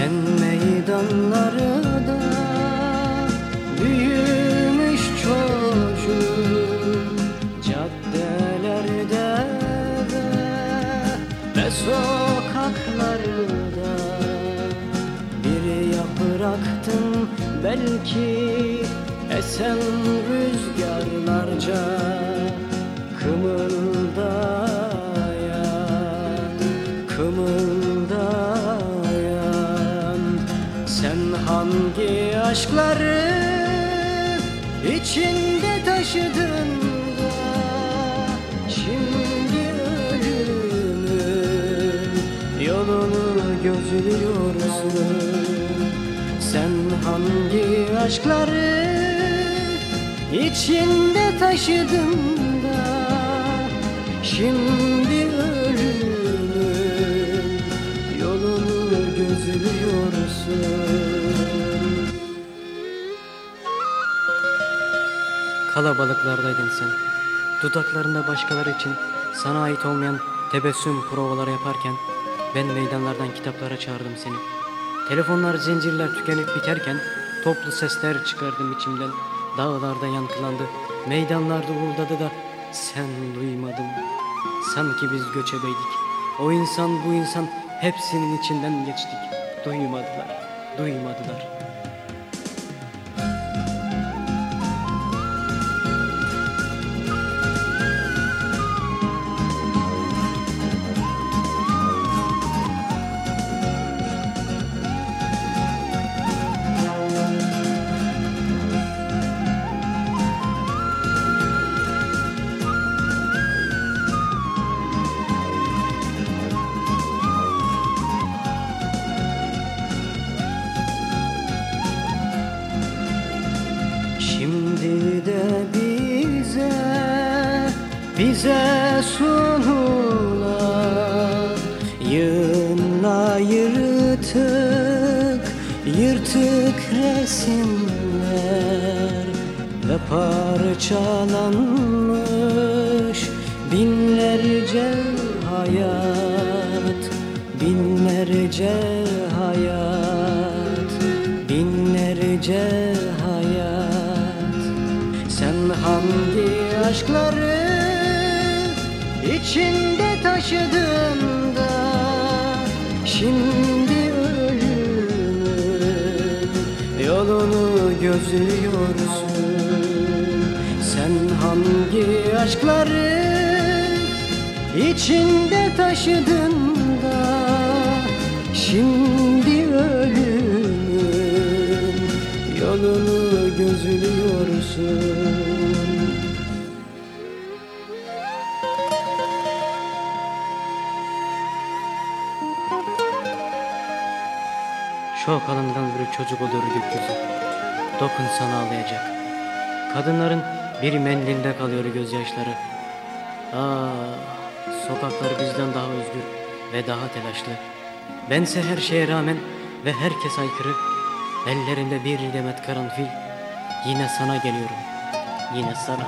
Sen meydanları da büyümüş çocuk. Caddelerde ve, ve sokaklarda Bir yapıraktın belki esen rüzgarlarca Kımıl Sen hangi aşkları içinde taşıdın da Şimdi ölümün yolunu gözlüyorsun? Sen hangi aşkları içinde taşıdın da Şimdi ölümün Kalabalıklardaydın sen. Dudaklarında başkaları için sana ait olmayan tebessüm provaları yaparken ben meydanlardan kitaplara çağırdım seni. Telefonlar zincirler tükenip biterken toplu sesler çıkardım içimden. Dağlarda yankılandı, meydanlarda uğuldadı da sen duymadın. Sanki biz göçebeydik. O insan bu insan hepsinin içinden geçtik. Duymadılar, duymadılar. Şimdi de bize, bize sunulan Yığınla yırtık, yırtık resimler. Ve parçalanmış binlerce hayat Binlerce hayat, binlerce hayat aşkları içinde taşıdın da Şimdi ölümün yolunu gözlüyorsun. Sen hangi aşkları içinde taşıdın da Şimdi ölümün yolunu gözlüyorsun Çok alından bir çocuk olur gökyüzü Dokun sana ağlayacak Kadınların bir mendilde kalıyor gözyaşları Ah, sokaklar bizden daha özgür ve daha telaşlı. Bense her şeye rağmen ve herkes aykırı. Ellerinde bir demet karanfil. Yine sana geliyorum. Yine sana.